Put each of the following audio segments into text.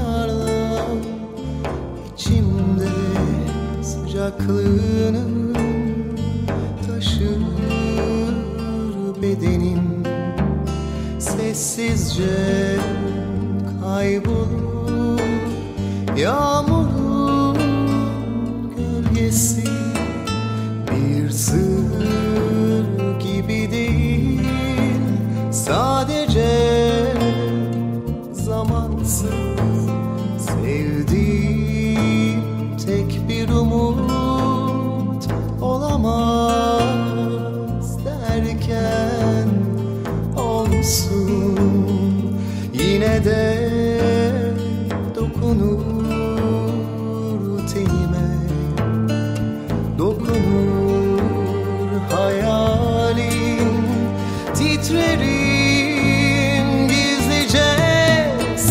rüzgarla içimde sıcaklığını taşır bedenim. Sessizce kaybolur Yağmurun gölgesi. Bir sır titrerim gizlice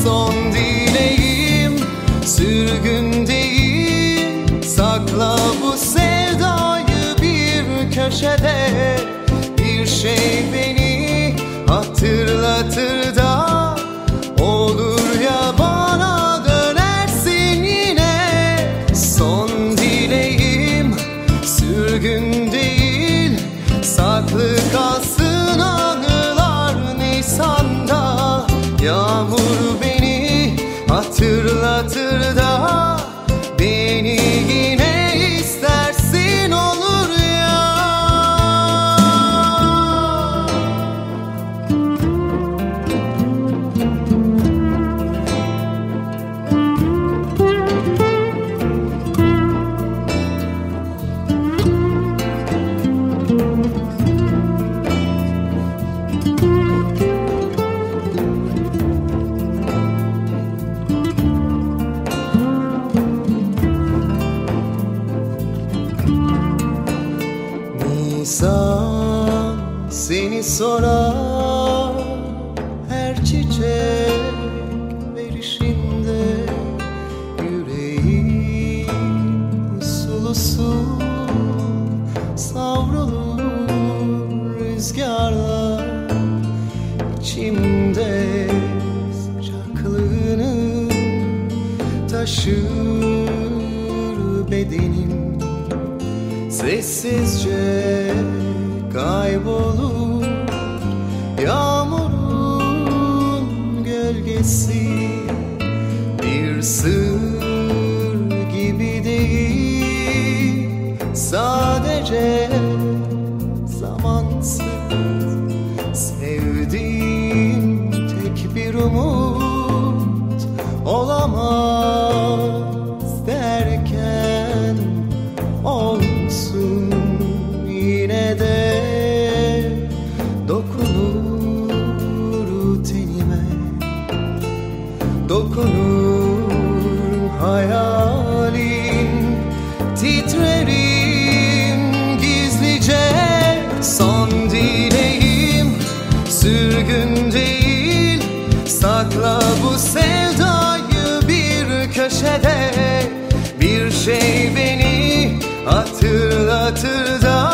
son dileğim. Sürgün değil sakla bu sevdayı bir köşede. Bir şey beni hatırlatır da your. Seni sorar her çiçek verişinde yüreğim usul usul savrulur rüzgarla içimde sıcaklığını taşır bedenim. Sessizce kaybolur sır gibi değil. Sadece zamansız Sevdiğim tek bir umut sakla bu sevdayı bir köşede bir şey beni hatırlatır da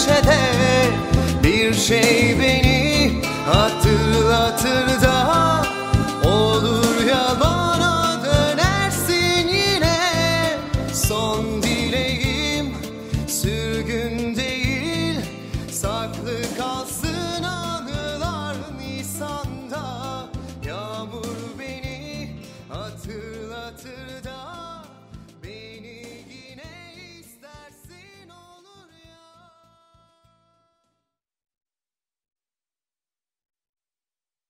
köşede bir şey beni hatırlatır da